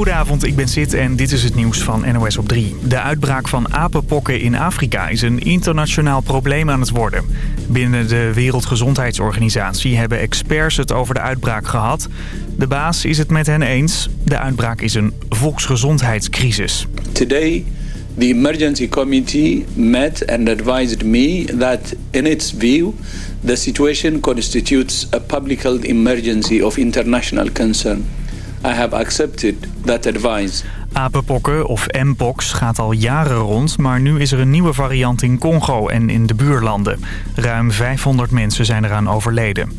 Goedenavond, ik ben Sid en dit is het nieuws van NOS op 3. De uitbraak van apenpokken in Afrika is een internationaal probleem aan het worden. Binnen de Wereldgezondheidsorganisatie hebben experts het over de uitbraak gehad. De baas is het met hen eens. De uitbraak is een volksgezondheidscrisis. Today the emergency committee met and advised me that in its view the situation constitutes a public health emergency of international concern. I have accepted that advice. Apenpokken of Mpox gaat al jaren rond, maar nu is er een nieuwe variant in Congo en in de buurlanden. Ruim 500 mensen zijn eraan overleden.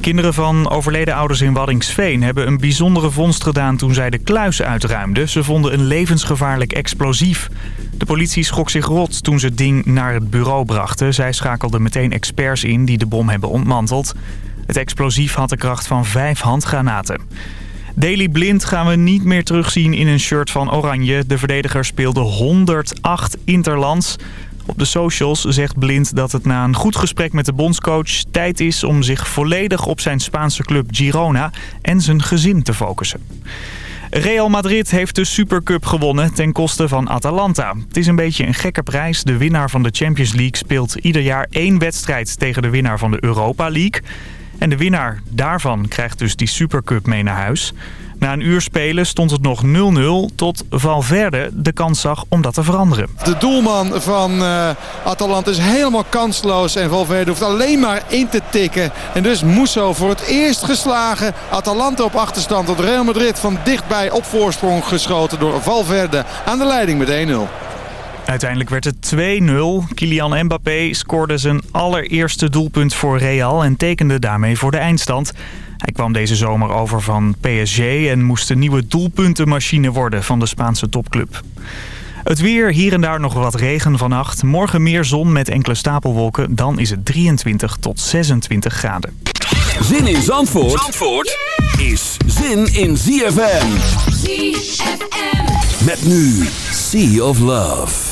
Kinderen van overleden ouders in Waddingsveen hebben een bijzondere vondst gedaan toen zij de kluis uitruimden. Ze vonden een levensgevaarlijk explosief. De politie schrok zich rot toen ze het ding naar het bureau brachten. Zij schakelden meteen experts in die de bom hebben ontmanteld. Het explosief had de kracht van vijf handgranaten. Daily Blind gaan we niet meer terugzien in een shirt van Oranje. De verdediger speelde 108 interlands. Op de socials zegt Blind dat het na een goed gesprek met de bondscoach... tijd is om zich volledig op zijn Spaanse club Girona en zijn gezin te focussen. Real Madrid heeft de Supercup gewonnen ten koste van Atalanta. Het is een beetje een gekke prijs. De winnaar van de Champions League speelt ieder jaar één wedstrijd tegen de winnaar van de Europa League... En de winnaar daarvan krijgt dus die Supercup mee naar huis. Na een uur spelen stond het nog 0-0 tot Valverde de kans zag om dat te veranderen. De doelman van uh, Atalanta is helemaal kansloos en Valverde hoeft alleen maar in te tikken. En dus Musso voor het eerst geslagen. Atalanta op achterstand tot Real Madrid van dichtbij op voorsprong geschoten door Valverde aan de leiding met 1-0. Uiteindelijk werd het 2-0. Kylian Mbappé scoorde zijn allereerste doelpunt voor Real en tekende daarmee voor de eindstand. Hij kwam deze zomer over van PSG en moest de nieuwe doelpuntenmachine worden van de Spaanse topclub. Het weer, hier en daar nog wat regen vannacht. Morgen meer zon met enkele stapelwolken. Dan is het 23 tot 26 graden. Zin in Zandvoort, Zandvoort is zin in ZFM. ZFM. Met nu Sea of Love.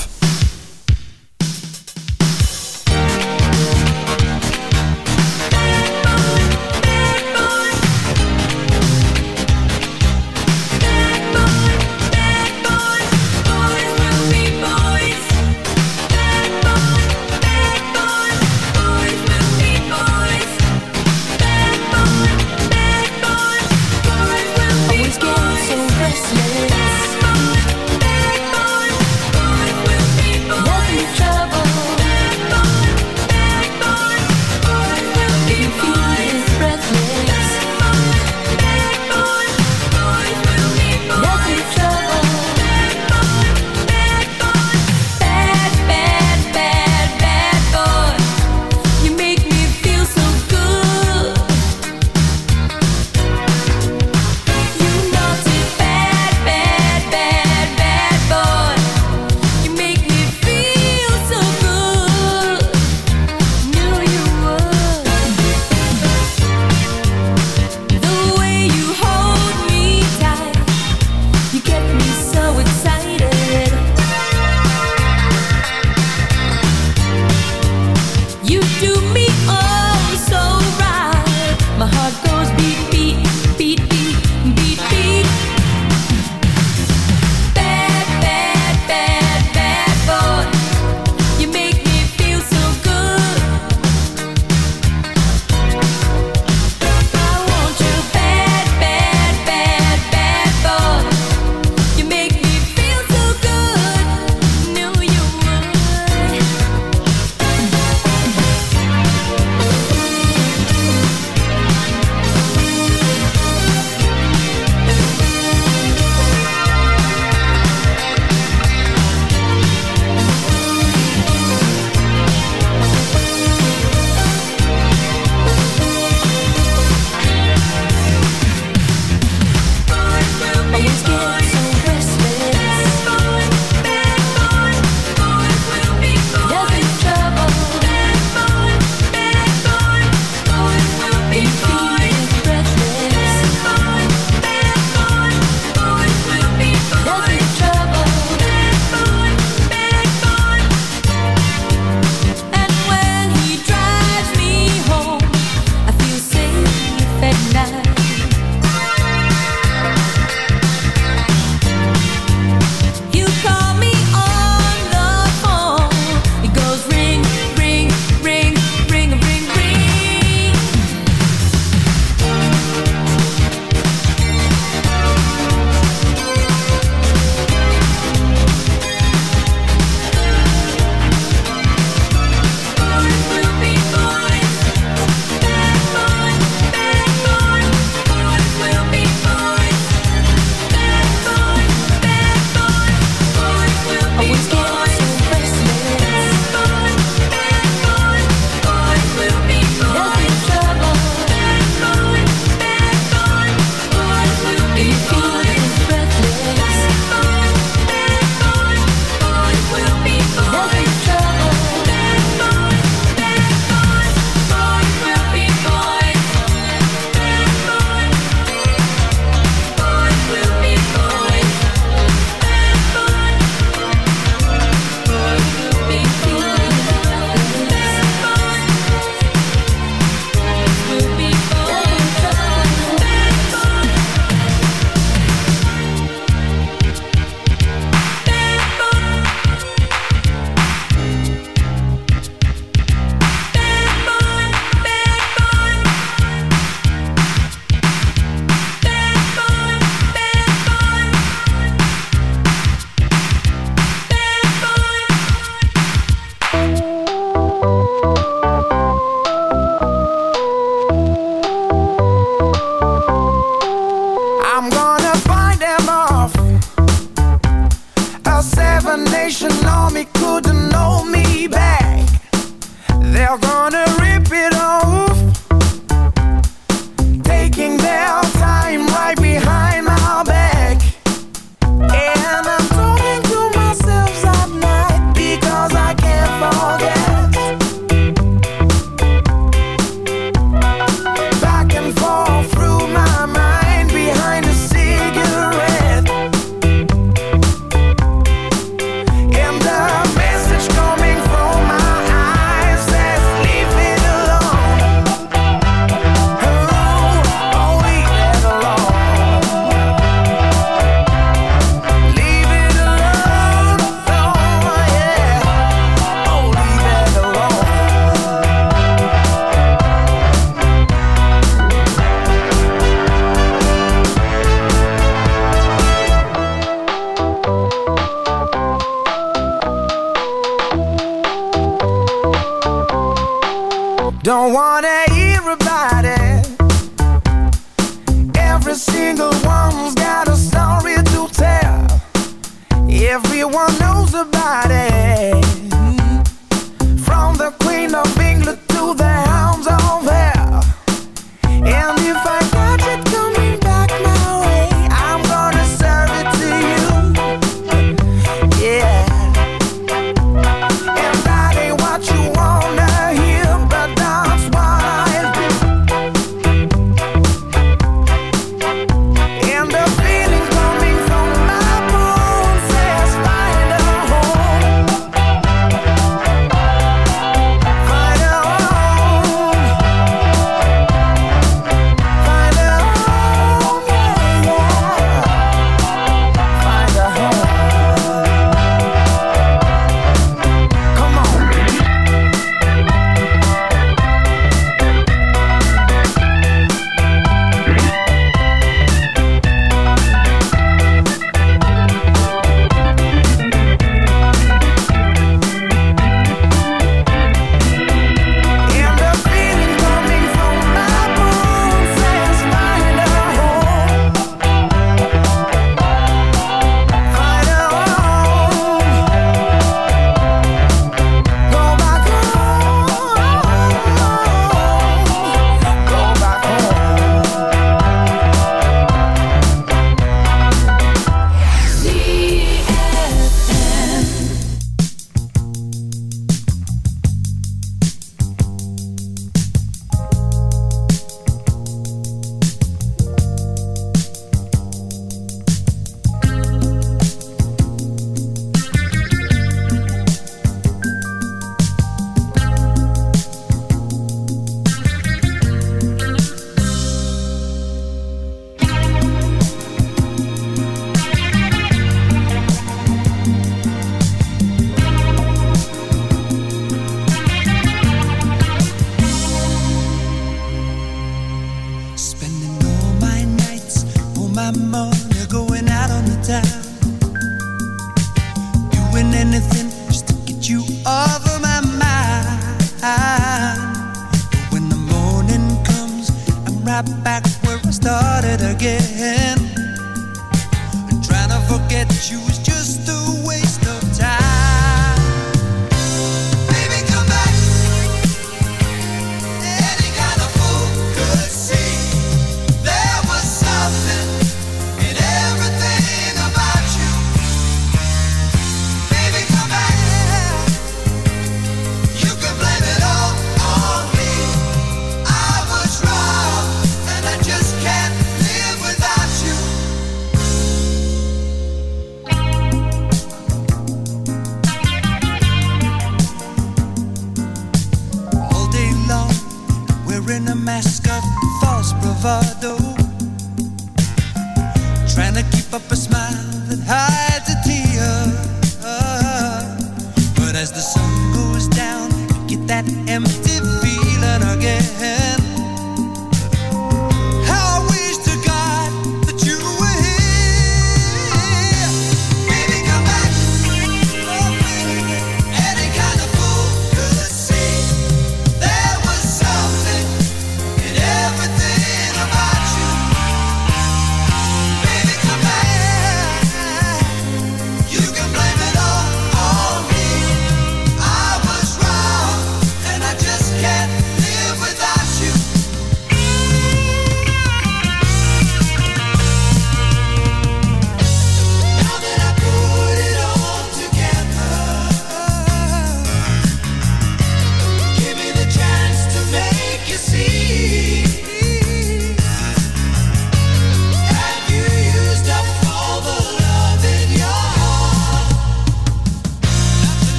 Trying to keep up a smile that hides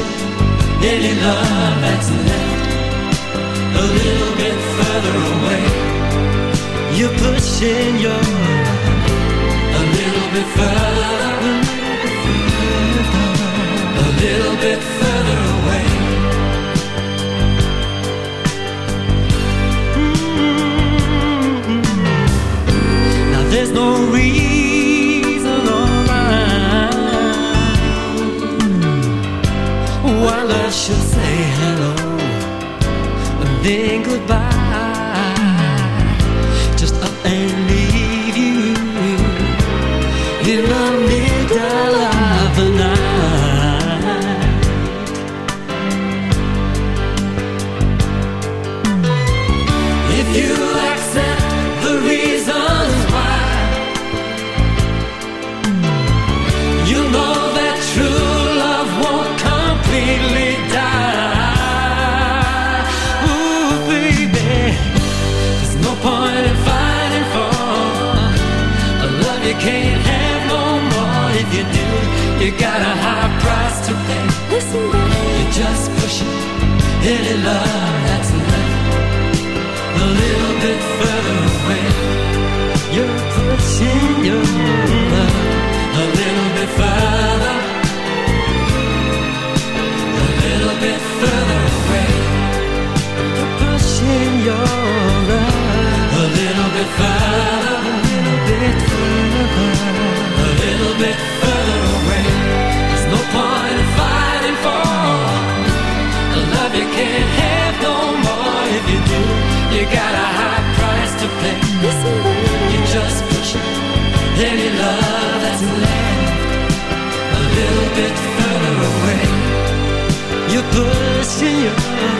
friendship, nearly love that's left a little bit further away. You're pushing your Yeah.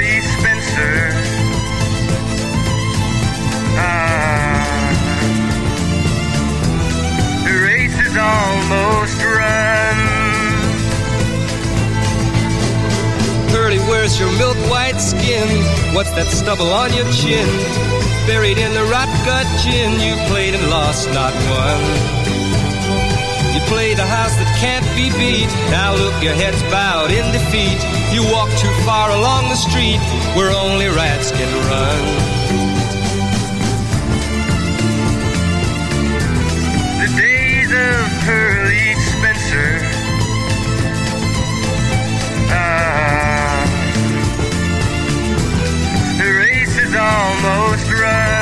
Pearly Spencer. Ah, the race is almost run. Where's your milk white skin? What's that stubble on your chin? Buried in the rot gut gin, you played and lost, not won. You played a house that can't be beat. Now look, your head's bowed in defeat. You walk too far along the street where only rats can run. The days of Pearly Spencer. Ah, the race is almost run.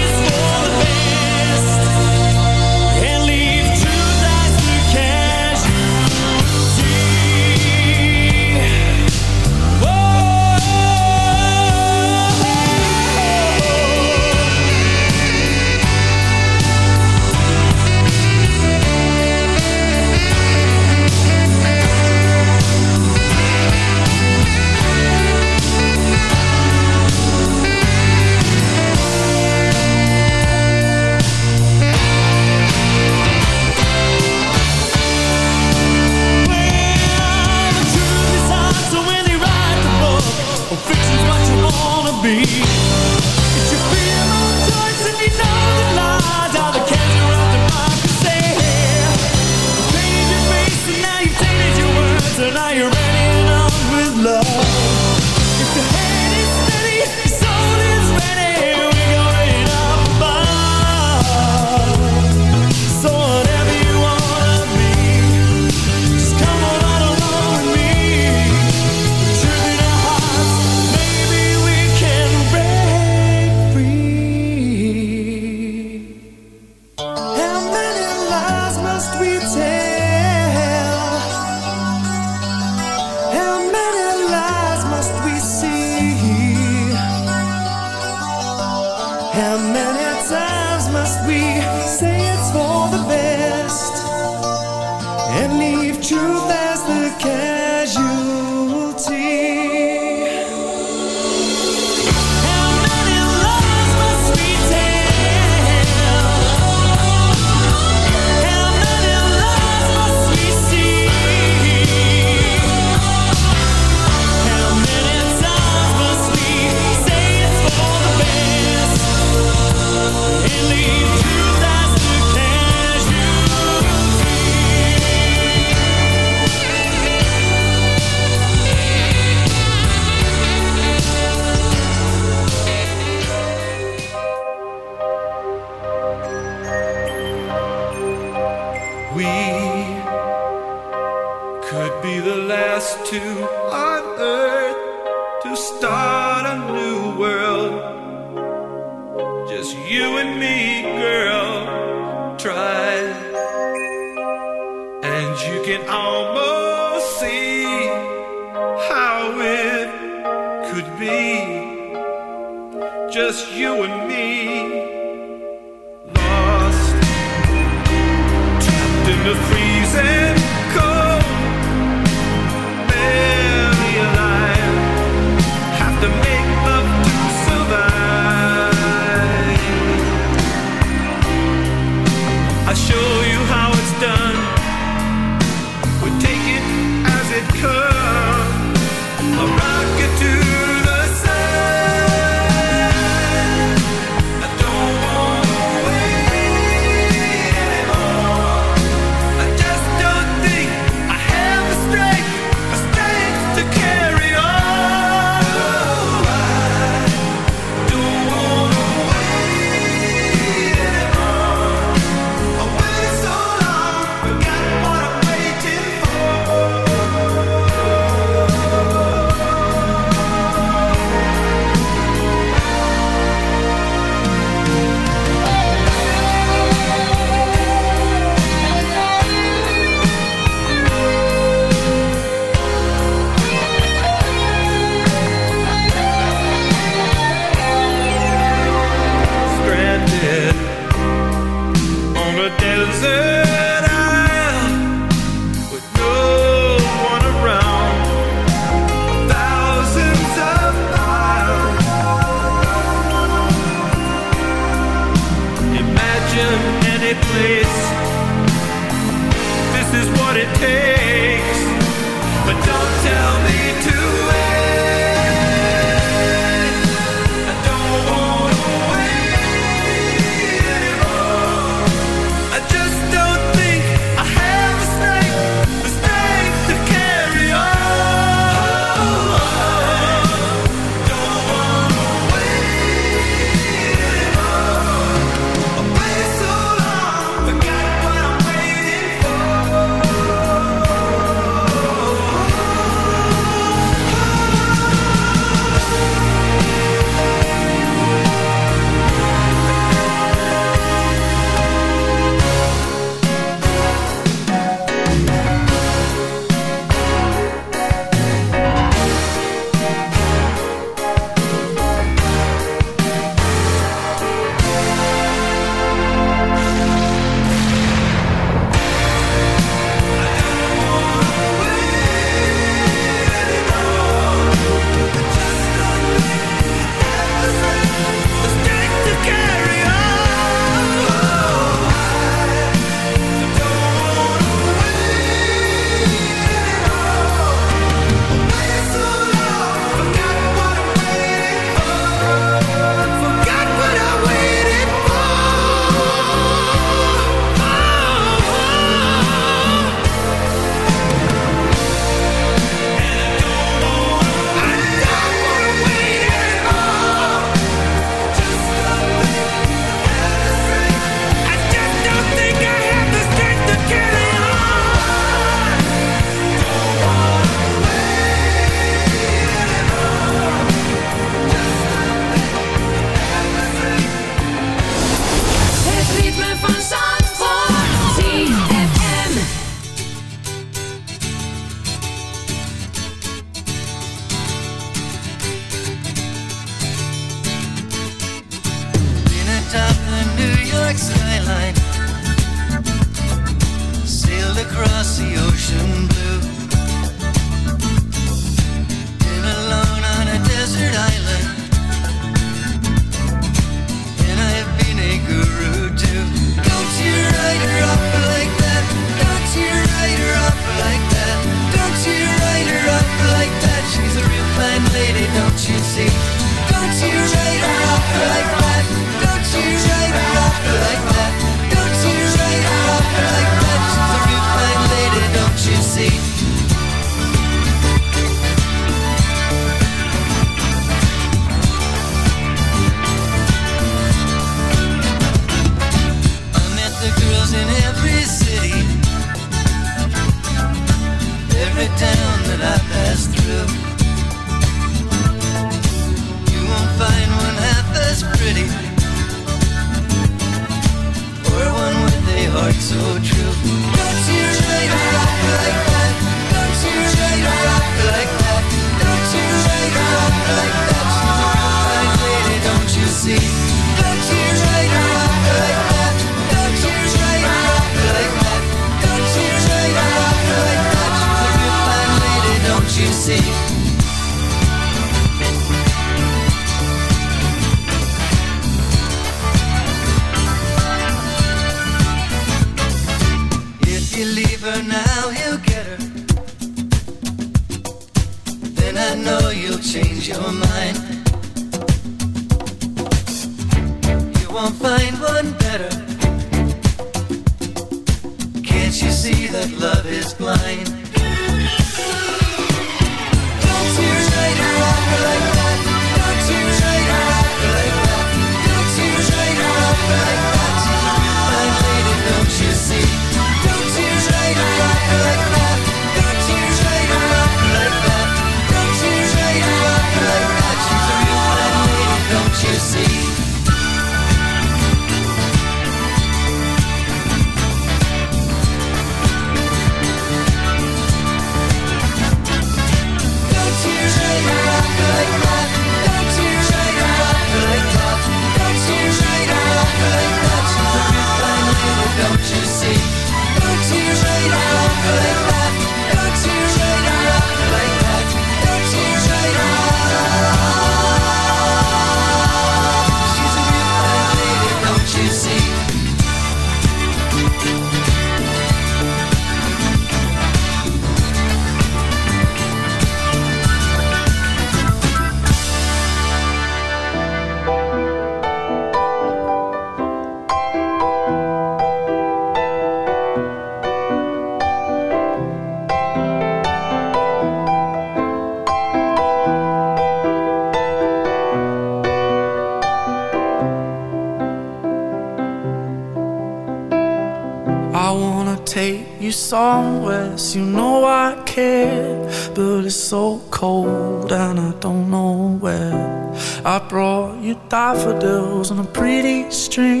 on a pretty string,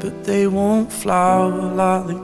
but they won't flower like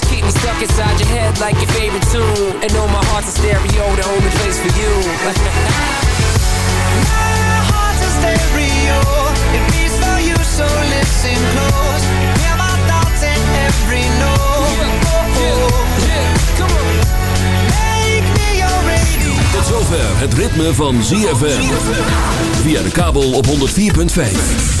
Keep me stuck inside your head like your favorite tune. And know my heart's a stereo, the only place for you. My heart's a stereo. It beats for you, so listen close. Hear my thoughts in every note. Make me your radio. Tot zover het ritme van ZFM. Via de kabel op 104.5.